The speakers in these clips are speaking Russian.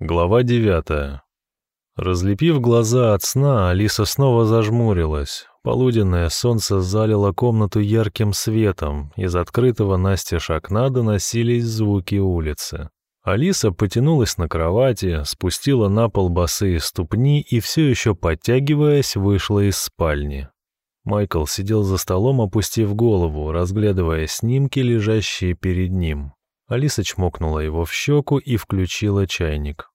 Глава девятая. Разлепив глаза от сна, Алиса снова зажмурилась. Полуденное солнце залило комнату ярким светом. Из открытого настежь окна доносились звуки улицы. Алиса потянулась на кровати, спустила на пол босые ступни и, все еще подтягиваясь, вышла из спальни. Майкл сидел за столом, опустив голову, разглядывая снимки, лежащие перед ним. Алиса чмокнула его в щеку и включила чайник.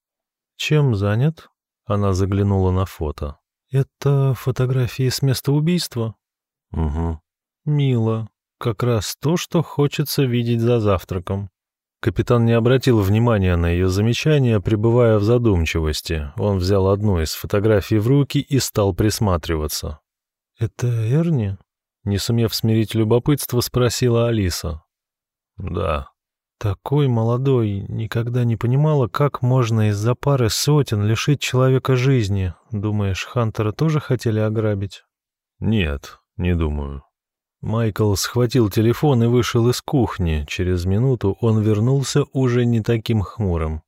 «Чем занят?» Она заглянула на фото. «Это фотографии с места убийства?» «Угу». «Мило. Как раз то, что хочется видеть за завтраком». Капитан не обратил внимания на ее замечание, пребывая в задумчивости. Он взял одну из фотографий в руки и стал присматриваться. «Это Эрни?» Не сумев смирить любопытство, спросила Алиса. «Да», такой молодой, никогда не понимала, как можно из-за пары сотен лишить человека жизни. Думаешь, Хантера тоже хотели ограбить? Нет, не думаю. Майкл схватил телефон и вышел из кухни. Через минуту он вернулся уже не таким хмурым.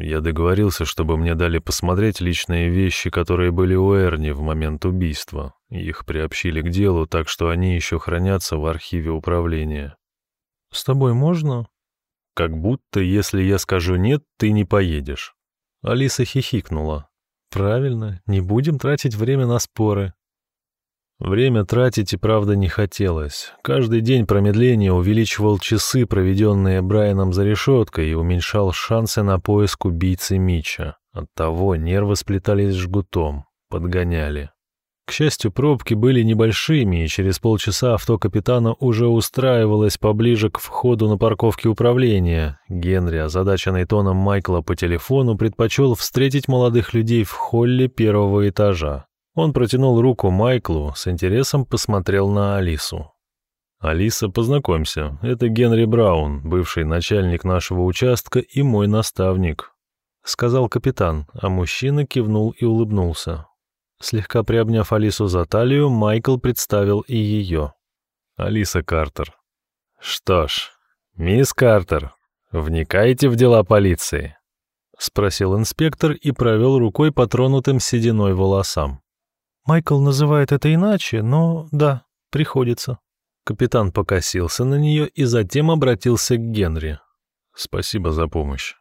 Я договорился, чтобы мне дали посмотреть личные вещи, которые были у Эрни в момент убийства. Их приобщили к делу, так что они еще хранятся в архиве управления. «С тобой можно?» Как будто, если я скажу «нет», ты не поедешь. Алиса хихикнула. Правильно, не будем тратить время на споры. Время тратить и правда не хотелось. Каждый день промедления увеличивал часы, проведенные Брайаном за решеткой, и уменьшал шансы на поиск убийцы Мича. Оттого нервы сплетались жгутом, подгоняли. К счастью, пробки были небольшими, и через полчаса авто капитана уже устраивалось поближе к входу на парковке управления. Генри, озадаченный тоном Майкла по телефону, предпочел встретить молодых людей в холле первого этажа. Он протянул руку Майклу, с интересом посмотрел на Алису. «Алиса, познакомься, это Генри Браун, бывший начальник нашего участка и мой наставник», — сказал капитан, а мужчина кивнул и улыбнулся. Слегка приобняв Алису за талию, Майкл представил и ее. Алиса Картер. «Что ж, мисс Картер, вникайте в дела полиции?» — спросил инспектор и провел рукой по тронутым сединой волосам. «Майкл называет это иначе, но да, приходится». Капитан покосился на нее и затем обратился к Генри. «Спасибо за помощь».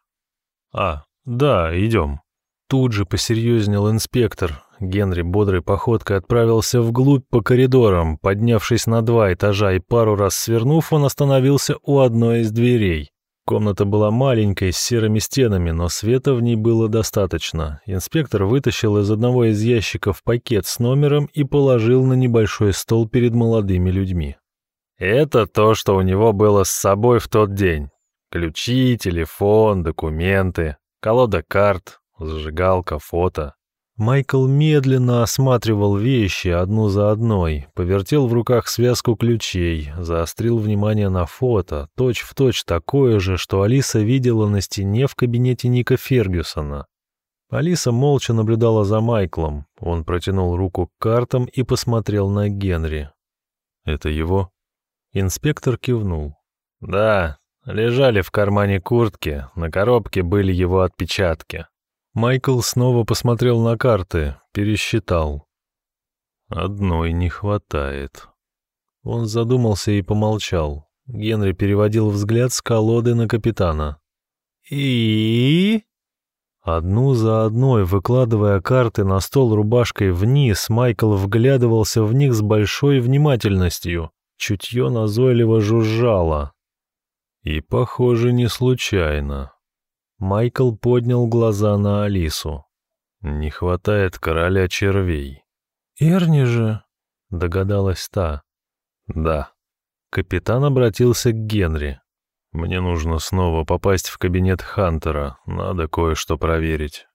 «А, да, идем». Тут же посерьезнел инспектор, Генри бодрой походкой отправился вглубь по коридорам. Поднявшись на два этажа и пару раз свернув, он остановился у одной из дверей. Комната была маленькой, с серыми стенами, но света в ней было достаточно. Инспектор вытащил из одного из ящиков пакет с номером и положил на небольшой стол перед молодыми людьми. «Это то, что у него было с собой в тот день. Ключи, телефон, документы, колода карт, зажигалка, фото. Майкл медленно осматривал вещи одну за одной, повертел в руках связку ключей, заострил внимание на фото, точь-в-точь точь такое же, что Алиса видела на стене в кабинете Ника Фергюсона. Алиса молча наблюдала за Майклом. Он протянул руку к картам и посмотрел на Генри. «Это его?» Инспектор кивнул. «Да, лежали в кармане куртки, на коробке были его отпечатки». Майкл снова посмотрел на карты, пересчитал. Одной не хватает. Он задумался и помолчал. Генри переводил взгляд с колоды на капитана. «И...» Одну за одной, выкладывая карты на стол рубашкой вниз, Майкл вглядывался в них с большой внимательностью. Чутье назойливо жужжало. И, похоже, не случайно. Майкл поднял глаза на Алису. «Не хватает короля червей». «Эрни же», — догадалась та. «Да». Капитан обратился к Генри. «Мне нужно снова попасть в кабинет Хантера. Надо кое-что проверить».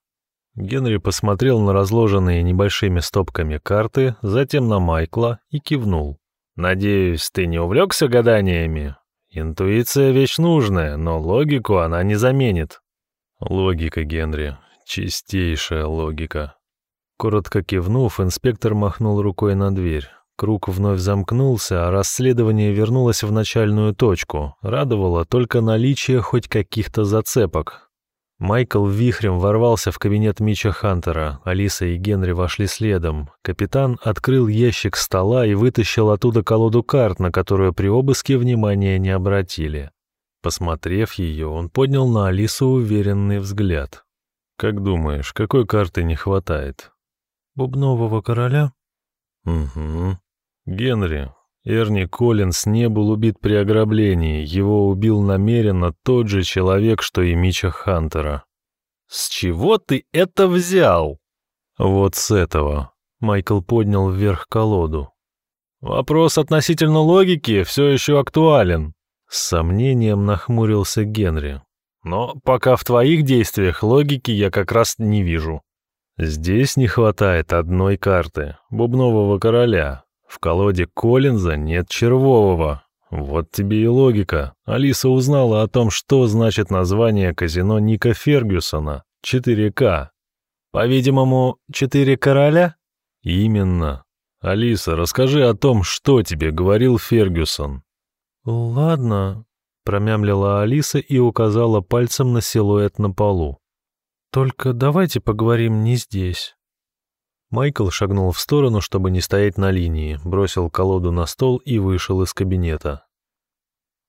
Генри посмотрел на разложенные небольшими стопками карты, затем на Майкла и кивнул. «Надеюсь, ты не увлекся гаданиями? Интуиция — вещь нужная, но логику она не заменит». Логика, Генри. Чистейшая логика. Коротко кивнув, инспектор махнул рукой на дверь. Круг вновь замкнулся, а расследование вернулось в начальную точку. Радовало только наличие хоть каких-то зацепок. Майкл вихрем ворвался в кабинет Мича Хантера. Алиса и Генри вошли следом. Капитан открыл ящик стола и вытащил оттуда колоду карт, на которую при обыске внимания не обратили. Посмотрев ее, он поднял на Алису уверенный взгляд. «Как думаешь, какой карты не хватает?» «Бубнового короля?» «Угу. Генри, Эрни Коллинс не был убит при ограблении, его убил намеренно тот же человек, что и Мича Хантера. «С чего ты это взял?» «Вот с этого». Майкл поднял вверх колоду. «Вопрос относительно логики все еще актуален», — с сомнением нахмурился Генри. «Но пока в твоих действиях логики я как раз не вижу». «Здесь не хватает одной карты, бубнового короля, в колоде Коллинза нет червового. Вот тебе и логика. Алиса узнала о том, что значит название казино Ника Фергюсона. 4К. По-видимому, четыре короля? Именно. Алиса, расскажи о том, что тебе говорил Фергюсон. Ладно, промямлила Алиса и указала пальцем на силуэт на полу. Только давайте поговорим не здесь. Майкл шагнул в сторону, чтобы не стоять на линии, бросил колоду на стол и вышел из кабинета.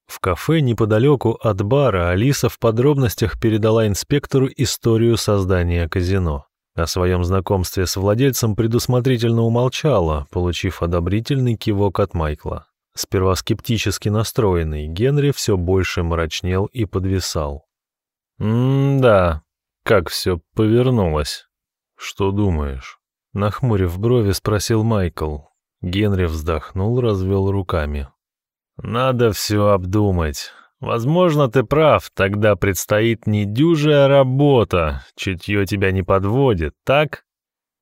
В кафе неподалеку от бара Алиса в подробностях передала инспектору историю создания казино. О своем знакомстве с владельцем предусмотрительно умолчала, получив одобрительный кивок от Майкла. Сперва скептически настроенный, Генри все больше мрачнел и подвисал. «М-да, как все повернулось. Что думаешь?» Нахмурив брови, спросил Майкл. Генри вздохнул, развел руками. «Надо все обдумать. Возможно, ты прав, тогда предстоит недюжая работа. Чутье тебя не подводит, так?»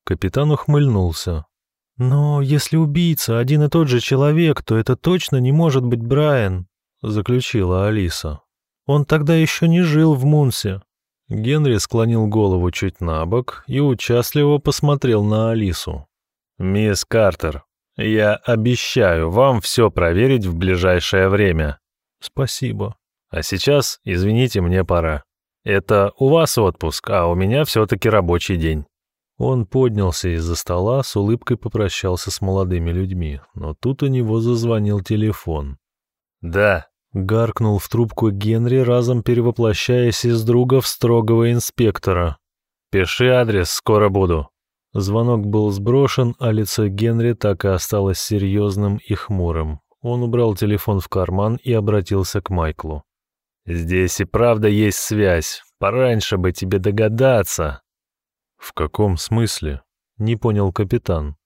Капитан ухмыльнулся. «Но если убийца один и тот же человек, то это точно не может быть Брайан», — заключила Алиса. «Он тогда еще не жил в Мунсе. Генри склонил голову чуть на бок и участливо посмотрел на Алису. «Мисс Картер, я обещаю вам все проверить в ближайшее время». «Спасибо». «А сейчас, извините, мне пора. Это у вас отпуск, а у меня все-таки рабочий день». Он поднялся из-за стола, с улыбкой попрощался с молодыми людьми, но тут у него зазвонил телефон. «Да», Гаркнул в трубку Генри, разом перевоплощаясь из друга в строгого инспектора. «Пиши адрес, скоро буду». Звонок был сброшен, а лицо Генри так и осталось серьезным и хмурым. Он убрал телефон в карман и обратился к Майклу. «Здесь и правда есть связь. Пораньше бы тебе догадаться». «В каком смысле?» — не понял капитан.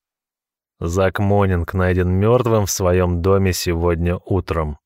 Зак Монинг найден мертвым в своем доме сегодня утром.